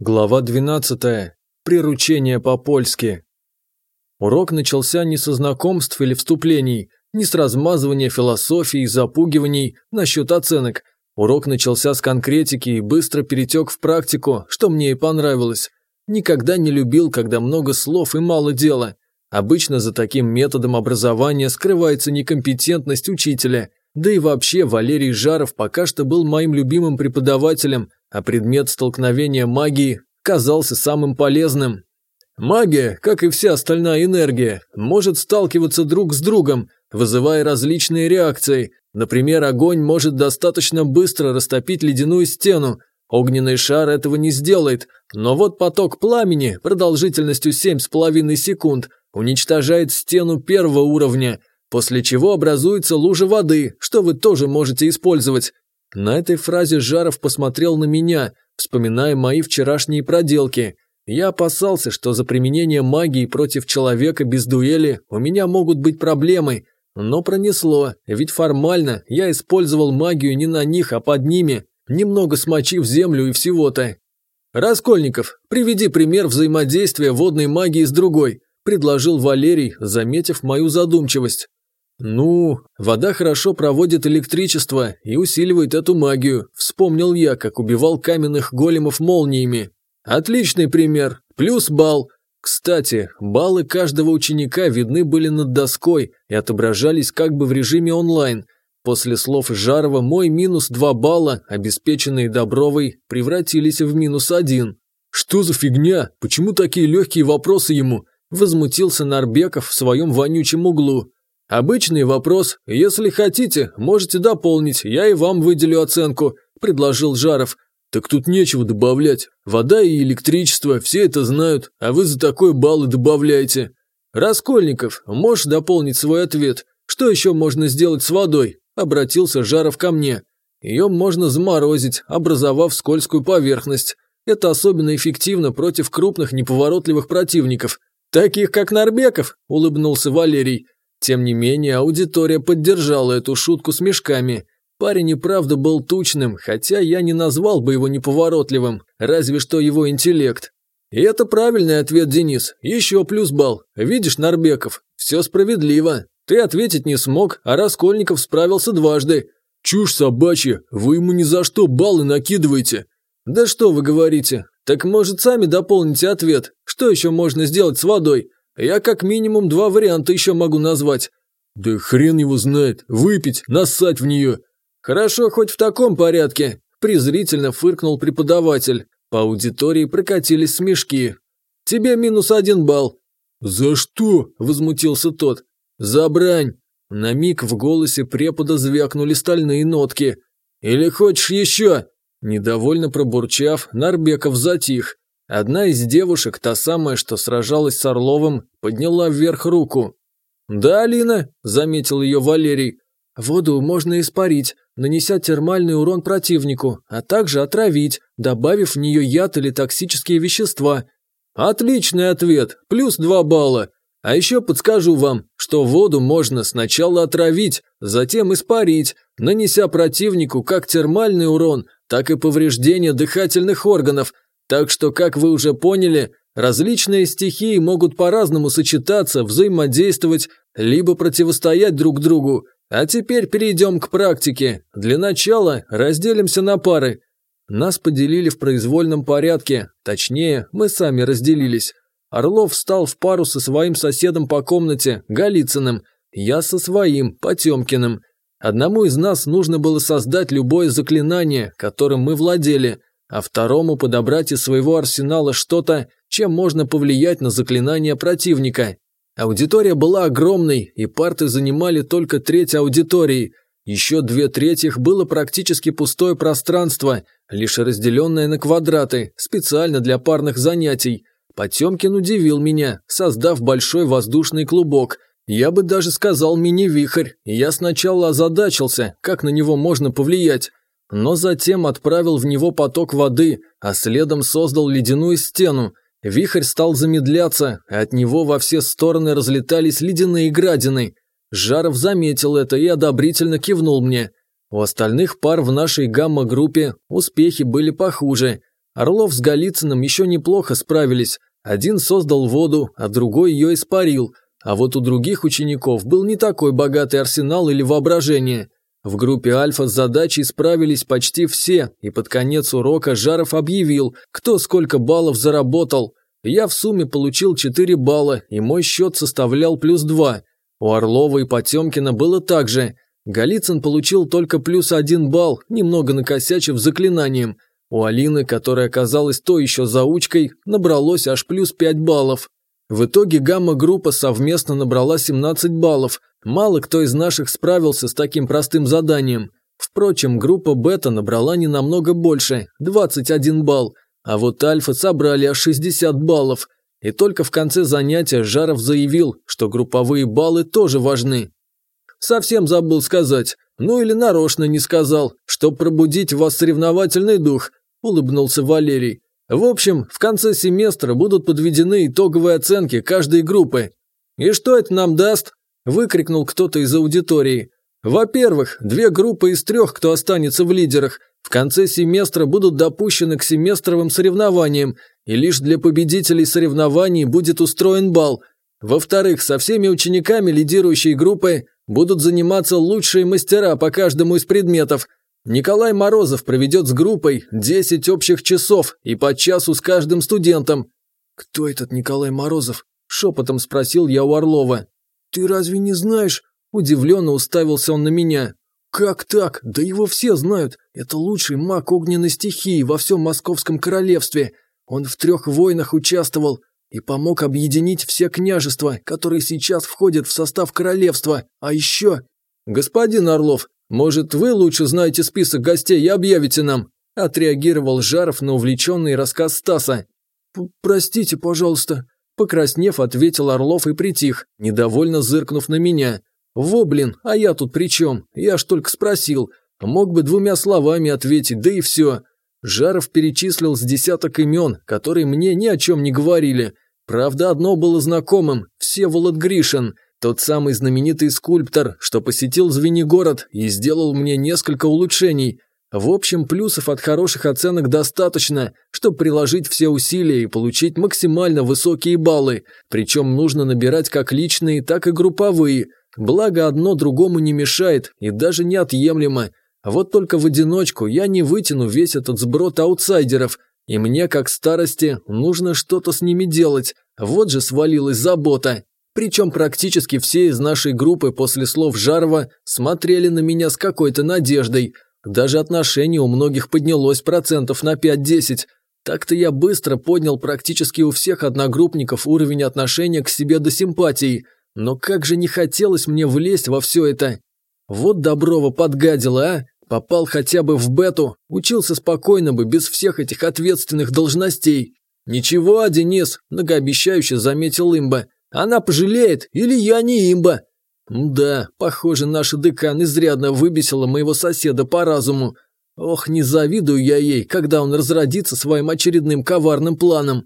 Глава 12. Приручение по-польски. Урок начался не со знакомств или вступлений, не с размазывания философии и запугиваний насчет оценок. Урок начался с конкретики и быстро перетек в практику, что мне и понравилось. Никогда не любил, когда много слов и мало дела. Обычно за таким методом образования скрывается некомпетентность учителя. Да и вообще Валерий Жаров пока что был моим любимым преподавателем, а предмет столкновения магии казался самым полезным. Магия, как и вся остальная энергия, может сталкиваться друг с другом, вызывая различные реакции. Например, огонь может достаточно быстро растопить ледяную стену, огненный шар этого не сделает, но вот поток пламени продолжительностью 7,5 секунд уничтожает стену первого уровня, после чего образуется лужа воды, что вы тоже можете использовать. На этой фразе Жаров посмотрел на меня, вспоминая мои вчерашние проделки. Я опасался, что за применение магии против человека без дуэли у меня могут быть проблемы, но пронесло, ведь формально я использовал магию не на них, а под ними, немного смочив землю и всего-то. «Раскольников, приведи пример взаимодействия водной магии с другой», предложил Валерий, заметив мою задумчивость. «Ну, вода хорошо проводит электричество и усиливает эту магию», вспомнил я, как убивал каменных големов молниями. «Отличный пример, плюс балл. Кстати, баллы каждого ученика видны были над доской и отображались как бы в режиме онлайн. После слов Жарова мой минус 2 балла, обеспеченные Добровой, превратились в минус 1. «Что за фигня? Почему такие легкие вопросы ему?» Возмутился Нарбеков в своем вонючем углу. «Обычный вопрос. Если хотите, можете дополнить, я и вам выделю оценку», – предложил Жаров. «Так тут нечего добавлять. Вода и электричество, все это знают, а вы за такой баллы добавляете». «Раскольников, можешь дополнить свой ответ? Что еще можно сделать с водой?» – обратился Жаров ко мне. «Ее можно заморозить, образовав скользкую поверхность. Это особенно эффективно против крупных неповоротливых противников. Таких, как Нарбеков», – улыбнулся Валерий. Тем не менее, аудитория поддержала эту шутку с мешками. Парень и правда был тучным, хотя я не назвал бы его неповоротливым, разве что его интеллект. И это правильный ответ, Денис. Еще плюс балл. Видишь, Нарбеков, все справедливо. Ты ответить не смог, а Раскольников справился дважды. Чушь собачья, вы ему ни за что баллы накидываете. Да что вы говорите? Так может сами дополните ответ. Что еще можно сделать с водой? Я как минимум два варианта еще могу назвать. Да хрен его знает. Выпить, нассать в нее. Хорошо, хоть в таком порядке. Презрительно фыркнул преподаватель. По аудитории прокатились смешки. Тебе минус один балл. За что? Возмутился тот. За брань. На миг в голосе препода звякнули стальные нотки. Или хочешь еще? Недовольно пробурчав, Нарбеков затих. Одна из девушек, та самая, что сражалась с Орловым, подняла вверх руку. «Да, Алина», – заметил ее Валерий, – «воду можно испарить, нанеся термальный урон противнику, а также отравить, добавив в нее яд или токсические вещества». «Отличный ответ, плюс два балла. А еще подскажу вам, что воду можно сначала отравить, затем испарить, нанеся противнику как термальный урон, так и повреждение дыхательных органов – так что, как вы уже поняли, различные стихии могут по-разному сочетаться, взаимодействовать, либо противостоять друг другу. А теперь перейдем к практике. Для начала разделимся на пары. Нас поделили в произвольном порядке, точнее, мы сами разделились. Орлов встал в пару со своим соседом по комнате, Голицыным, я со своим, Потемкиным. Одному из нас нужно было создать любое заклинание, которым мы владели – а второму подобрать из своего арсенала что-то, чем можно повлиять на заклинание противника. Аудитория была огромной, и парты занимали только треть аудитории. Еще две третьих было практически пустое пространство, лишь разделенное на квадраты, специально для парных занятий. Потемкин удивил меня, создав большой воздушный клубок. Я бы даже сказал мини-вихрь, я сначала озадачился, как на него можно повлиять, но затем отправил в него поток воды, а следом создал ледяную стену. Вихрь стал замедляться, а от него во все стороны разлетались ледяные градины. Жаров заметил это и одобрительно кивнул мне. У остальных пар в нашей гамма-группе успехи были похуже. Орлов с Голицыным еще неплохо справились. Один создал воду, а другой ее испарил. А вот у других учеников был не такой богатый арсенал или воображение. В группе Альфа с задачей справились почти все, и под конец урока Жаров объявил, кто сколько баллов заработал. Я в сумме получил 4 балла, и мой счет составлял плюс 2. У Орлова и Потемкина было так же. Голицын получил только плюс 1 балл, немного накосячив заклинанием. У Алины, которая оказалась то еще заучкой, набралось аж плюс 5 баллов. В итоге гамма-группа совместно набрала 17 баллов. Мало кто из наших справился с таким простым заданием. Впрочем, группа бета набрала не намного больше – 21 балл, а вот альфа собрали аж 60 баллов. И только в конце занятия Жаров заявил, что групповые баллы тоже важны. Совсем забыл сказать, ну или нарочно не сказал, чтоб пробудить в вас соревновательный дух, улыбнулся Валерий. В общем, в конце семестра будут подведены итоговые оценки каждой группы. И что это нам даст? Выкрикнул кто-то из аудитории. Во-первых, две группы из трех, кто останется в лидерах, в конце семестра будут допущены к семестровым соревнованиям, и лишь для победителей соревнований будет устроен бал. Во-вторых, со всеми учениками лидирующей группы будут заниматься лучшие мастера по каждому из предметов, Николай Морозов проведет с группой 10 общих часов и по часу с каждым студентом. «Кто этот Николай Морозов?» – шепотом спросил я у Орлова. «Ты разве не знаешь?» – удивленно уставился он на меня. «Как так? Да его все знают. Это лучший маг огненной стихии во всем Московском королевстве. Он в трех войнах участвовал и помог объединить все княжества, которые сейчас входят в состав королевства. А еще...» «Господин Орлов, «Может, вы лучше знаете список гостей и объявите нам?» – отреагировал Жаров на увлеченный рассказ Стаса. «Простите, пожалуйста», – покраснев, ответил Орлов и притих, недовольно зыркнув на меня. «Во, блин, а я тут при чем? Я ж только спросил. Мог бы двумя словами ответить, да и все». Жаров перечислил с десяток имен, которые мне ни о чем не говорили. Правда, одно было знакомым – Всеволод Гришин – тот самый знаменитый скульптор, что посетил Звенигород и сделал мне несколько улучшений. В общем, плюсов от хороших оценок достаточно, чтобы приложить все усилия и получить максимально высокие баллы. Причем нужно набирать как личные, так и групповые. Благо одно другому не мешает и даже неотъемлемо. Вот только в одиночку я не вытяну весь этот сброд аутсайдеров, и мне, как старости, нужно что-то с ними делать. Вот же свалилась забота. Причем практически все из нашей группы после слов Жарова смотрели на меня с какой-то надеждой. Даже отношение у многих поднялось процентов на 5-10. Так-то я быстро поднял практически у всех одногруппников уровень отношения к себе до симпатии. Но как же не хотелось мне влезть во все это. Вот Доброва подгадила, а? Попал хотя бы в бету, учился спокойно бы, без всех этих ответственных должностей. «Ничего, Денис», – многообещающе заметил имба. Она пожалеет, или я не имба. Да, похоже, наша декан изрядно выбесила моего соседа по разуму. Ох, не завидую я ей, когда он разродится своим очередным коварным планом.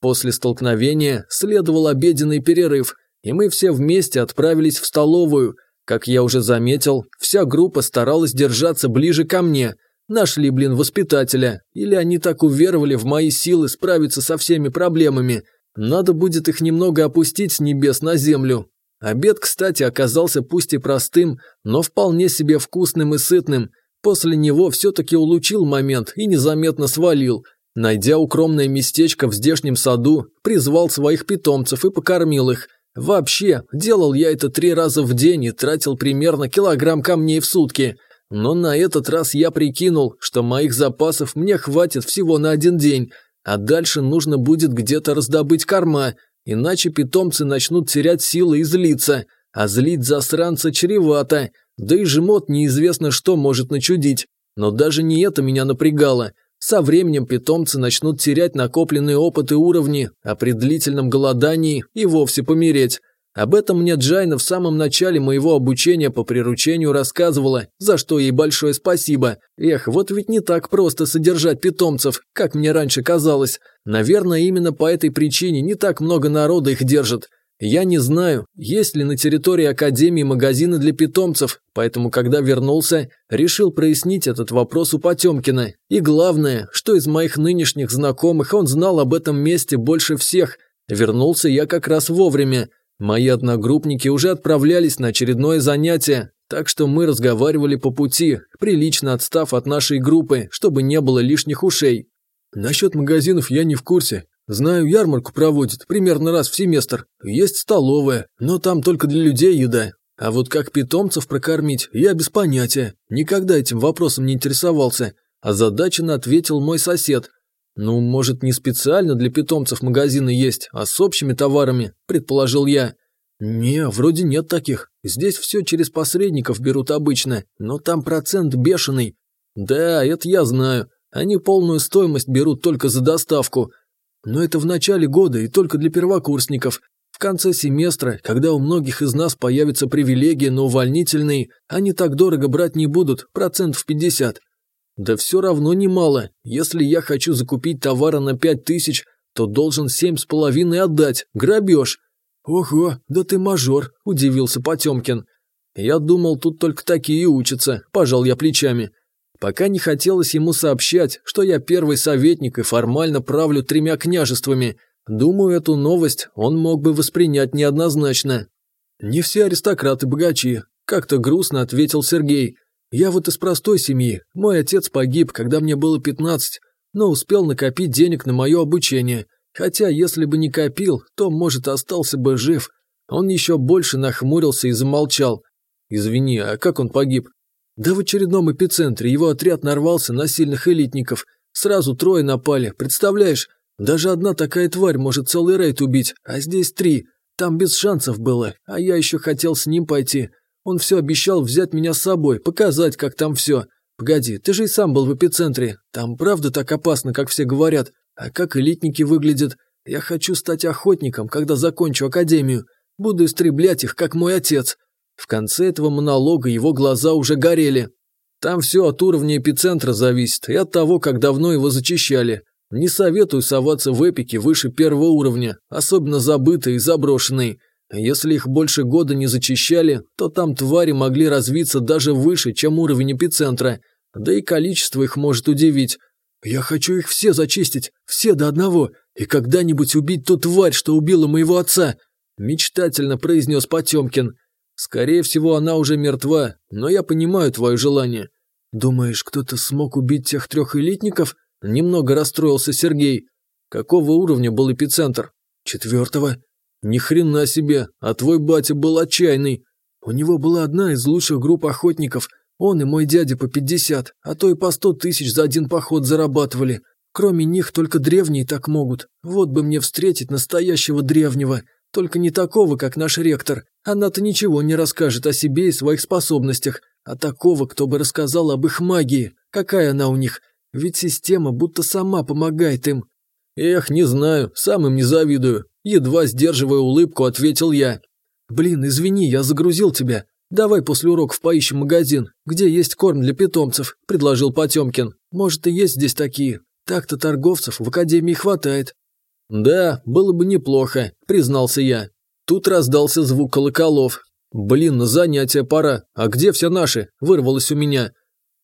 После столкновения следовал обеденный перерыв, и мы все вместе отправились в столовую. Как я уже заметил, вся группа старалась держаться ближе ко мне. Нашли, блин, воспитателя. Или они так уверовали в мои силы справиться со всеми проблемами – надо будет их немного опустить с небес на землю. Обед, кстати, оказался пусть и простым, но вполне себе вкусным и сытным. После него все-таки улучил момент и незаметно свалил. Найдя укромное местечко в здешнем саду, призвал своих питомцев и покормил их. Вообще, делал я это три раза в день и тратил примерно килограмм камней в сутки. Но на этот раз я прикинул, что моих запасов мне хватит всего на один день – а дальше нужно будет где-то раздобыть корма, иначе питомцы начнут терять силы и злиться, а злить засранца чревато, да и жмот неизвестно что может начудить. Но даже не это меня напрягало. Со временем питомцы начнут терять накопленные опыты уровни, а при длительном голодании и вовсе помереть. Об этом мне Джайна в самом начале моего обучения по приручению рассказывала, за что ей большое спасибо. Эх, вот ведь не так просто содержать питомцев, как мне раньше казалось. Наверное, именно по этой причине не так много народа их держит. Я не знаю, есть ли на территории Академии магазины для питомцев, поэтому, когда вернулся, решил прояснить этот вопрос у Потемкина. И главное, что из моих нынешних знакомых он знал об этом месте больше всех. Вернулся я как раз вовремя. Мои одногруппники уже отправлялись на очередное занятие, так что мы разговаривали по пути, прилично отстав от нашей группы, чтобы не было лишних ушей. Насчет магазинов я не в курсе, Знаю, ярмарку проводят примерно раз в семестр. Есть столовая, но там только для людей еда. А вот как питомцев прокормить, я без понятия. Никогда этим вопросом не интересовался. Озадаченно ответил мой сосед. Ну, может, не специально для питомцев магазины есть, а с общими товарами, предположил я. Не, вроде нет таких. Здесь все через посредников берут обычно, но там процент бешеный. Да, это я знаю. Они полную стоимость берут только за доставку, но это в начале года и только для первокурсников. В конце семестра, когда у многих из нас появится привилегия на увольнительный, они так дорого брать не будут, процентов 50. Да все равно немало. Если я хочу закупить товара на 5 тысяч, то должен семь с половиной отдать. Грабеж. Ого, да ты мажор, удивился Потемкин. Я думал, тут только такие учатся, пожал я плечами. Пока не хотелось ему сообщать, что я первый советник и формально правлю тремя княжествами. Думаю, эту новость он мог бы воспринять неоднозначно. «Не все аристократы богачи», – как-то грустно ответил Сергей. «Я вот из простой семьи. Мой отец погиб, когда мне было 15, но успел накопить денег на мое обучение. Хотя, если бы не копил, то, может, остался бы жив». Он еще больше нахмурился и замолчал. «Извини, а как он погиб?» Да в очередном эпицентре его отряд нарвался на сильных элитников. Сразу трое напали, представляешь? Даже одна такая тварь может целый рейд убить, а здесь три. Там без шансов было, а я еще хотел с ним пойти. Он все обещал взять меня с собой, показать, как там все. Погоди, ты же и сам был в эпицентре. Там правда так опасно, как все говорят. А как элитники выглядят? Я хочу стать охотником, когда закончу академию. Буду истреблять их, как мой отец. В конце этого монолога его глаза уже горели. Там все от уровня эпицентра зависит и от того, как давно его зачищали. Не советую соваться в эпике выше первого уровня, особенно забытые и заброшенные. Если их больше года не зачищали, то там твари могли развиться даже выше, чем уровень эпицентра. Да и количество их может удивить. Я хочу их все зачистить, все до одного, и когда-нибудь убить ту тварь, что убила моего отца, мечтательно произнес Потемкин. Скорее всего, она уже мертва, но я понимаю твое желание. Думаешь, кто-то смог убить тех трех элитников? Немного расстроился Сергей. Какого уровня был эпицентр? Четвертого. Ни хрена себе, а твой батя был отчаянный. У него была одна из лучших групп охотников. Он и мой дядя по пятьдесят, а то и по сто тысяч за один поход зарабатывали. Кроме них только древние так могут. Вот бы мне встретить настоящего древнего. Только не такого, как наш ректор. Она-то ничего не расскажет о себе и своих способностях, а такого, кто бы рассказал об их магии. Какая она у них? Ведь система будто сама помогает им. Эх, не знаю, сам им не завидую. Едва сдерживая улыбку, ответил я. Блин, извини, я загрузил тебя. Давай после уроков поищем магазин, где есть корм для питомцев, предложил Потемкин. Может и есть здесь такие. Так-то торговцев в академии хватает. «Да, было бы неплохо», – признался я. Тут раздался звук колоколов. «Блин, на занятия пора. А где все наши?» – вырвалось у меня.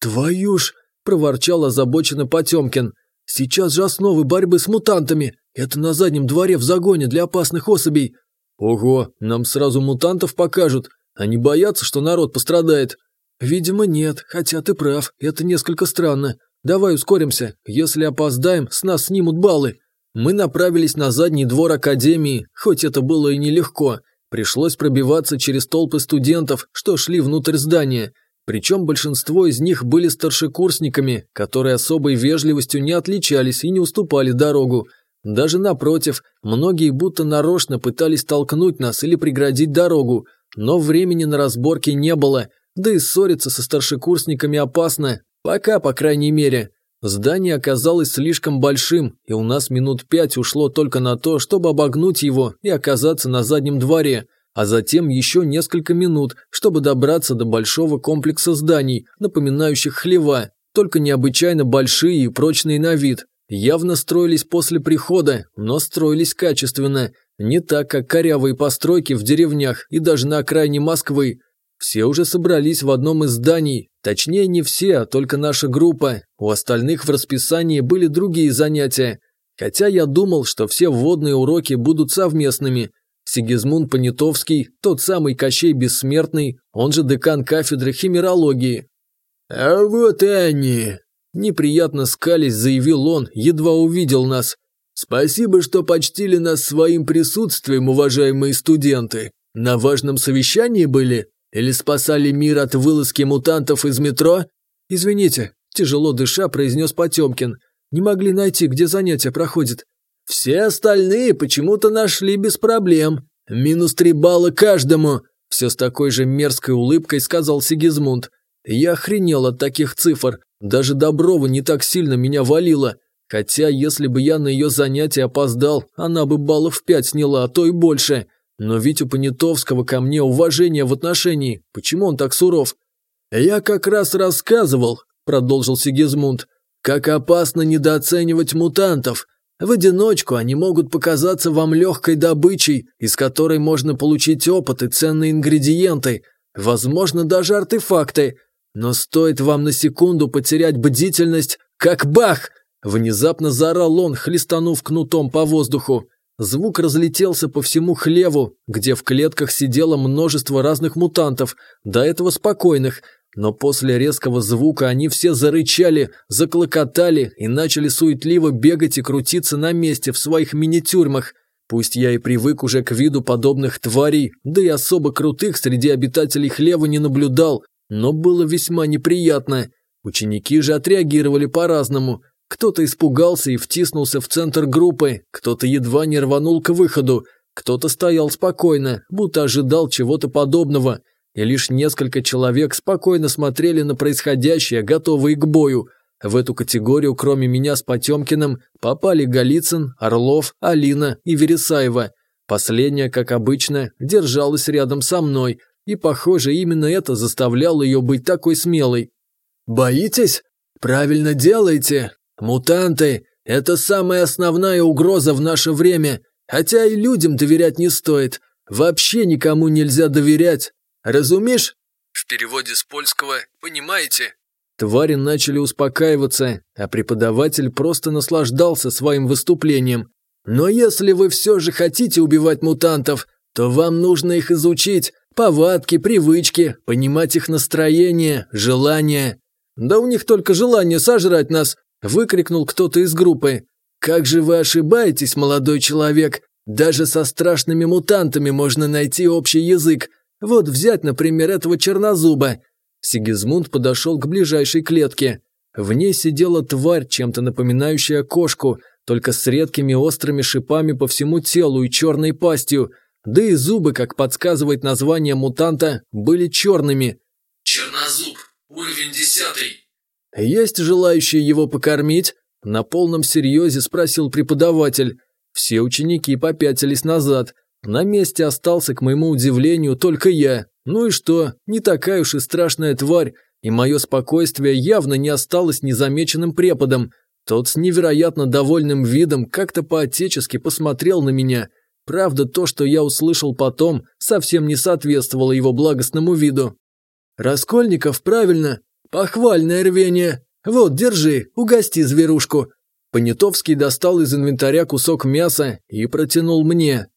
«Твою ж!» – проворчал озабоченно Потемкин. «Сейчас же основы борьбы с мутантами. Это на заднем дворе в загоне для опасных особей». «Ого, нам сразу мутантов покажут. Они боятся, что народ пострадает». «Видимо, нет, хотя ты прав, это несколько странно. Давай ускоримся. Если опоздаем, с нас снимут баллы». Мы направились на задний двор академии, хоть это было и нелегко. Пришлось пробиваться через толпы студентов, что шли внутрь здания. Причем большинство из них были старшекурсниками, которые особой вежливостью не отличались и не уступали дорогу. Даже напротив, многие будто нарочно пытались толкнуть нас или преградить дорогу, но времени на разборки не было, да и ссориться со старшекурсниками опасно, пока, по крайней мере. Здание оказалось слишком большим, и у нас минут пять ушло только на то, чтобы обогнуть его и оказаться на заднем дворе, а затем еще несколько минут, чтобы добраться до большого комплекса зданий, напоминающих хлева, только необычайно большие и прочные на вид. Явно строились после прихода, но строились качественно. Не так, как корявые постройки в деревнях и даже на окраине Москвы. Все уже собрались в одном из зданий, точнее не все, а только наша группа. У остальных в расписании были другие занятия. Хотя я думал, что все вводные уроки будут совместными. Сигизмунд Понятовский, тот самый Кощей Бессмертный, он же декан кафедры химерологии. «А вот и они!» Неприятно скались, заявил он, едва увидел нас. «Спасибо, что почтили нас своим присутствием, уважаемые студенты. На важном совещании были? Или спасали мир от вылазки мутантов из метро?» «Извините», – тяжело дыша произнес Потемкин. «Не могли найти, где занятие проходит». «Все остальные почему-то нашли без проблем. Минус три балла каждому», – все с такой же мерзкой улыбкой сказал Сигизмунд. Я охренел от таких цифр. Даже Доброва не так сильно меня валила. Хотя, если бы я на ее занятие опоздал, она бы баллов пять сняла, а то и больше. Но ведь у Понятовского ко мне уважение в отношении. Почему он так суров? «Я как раз рассказывал», – продолжил Сигизмунд, – «как опасно недооценивать мутантов. В одиночку они могут показаться вам легкой добычей, из которой можно получить опыт и ценные ингредиенты, возможно, даже артефакты. Но стоит вам на секунду потерять бдительность, как бах! Внезапно заорал он, хлестанув кнутом по воздуху. Звук разлетелся по всему хлеву, где в клетках сидело множество разных мутантов, до этого спокойных, но после резкого звука они все зарычали, заклокотали и начали суетливо бегать и крутиться на месте в своих мини-тюрьмах. Пусть я и привык уже к виду подобных тварей, да и особо крутых среди обитателей хлева не наблюдал, но было весьма неприятно. Ученики же отреагировали по-разному. Кто-то испугался и втиснулся в центр группы, кто-то едва не рванул к выходу, кто-то стоял спокойно, будто ожидал чего-то подобного, и лишь несколько человек спокойно смотрели на происходящее, готовые к бою. В эту категорию, кроме меня с Потемкиным, попали Голицын, Орлов, Алина и Вересаева. Последняя, как обычно, держалась рядом со мной – и, похоже, именно это заставляло ее быть такой смелой. «Боитесь? Правильно делаете. Мутанты – это самая основная угроза в наше время, хотя и людям доверять не стоит. Вообще никому нельзя доверять. Разумеешь?» В переводе с польского «понимаете?» Твари начали успокаиваться, а преподаватель просто наслаждался своим выступлением. «Но если вы все же хотите убивать мутантов, то вам нужно их изучить, Повадки, привычки, понимать их настроение, желания. Да у них только желание сожрать нас, выкрикнул кто-то из группы. Как же вы ошибаетесь, молодой человек? Даже со страшными мутантами можно найти общий язык. Вот взять, например, этого чернозуба. Сигизмунд подошел к ближайшей клетке. В ней сидела тварь, чем-то напоминающая кошку, только с редкими острыми шипами по всему телу и черной пастью – да и зубы, как подсказывает название мутанта, были черными. Чернозуб, уровень десятый. Есть желающие его покормить? На полном серьезе спросил преподаватель. Все ученики попятились назад. На месте остался, к моему удивлению, только я. Ну и что, не такая уж и страшная тварь, и мое спокойствие явно не осталось незамеченным преподом. Тот с невероятно довольным видом как-то по-отечески посмотрел на меня – Правда, то, что я услышал потом, совсем не соответствовало его благостному виду. «Раскольников, правильно. Похвальное рвение. Вот, держи, угости зверушку». Понятовский достал из инвентаря кусок мяса и протянул мне.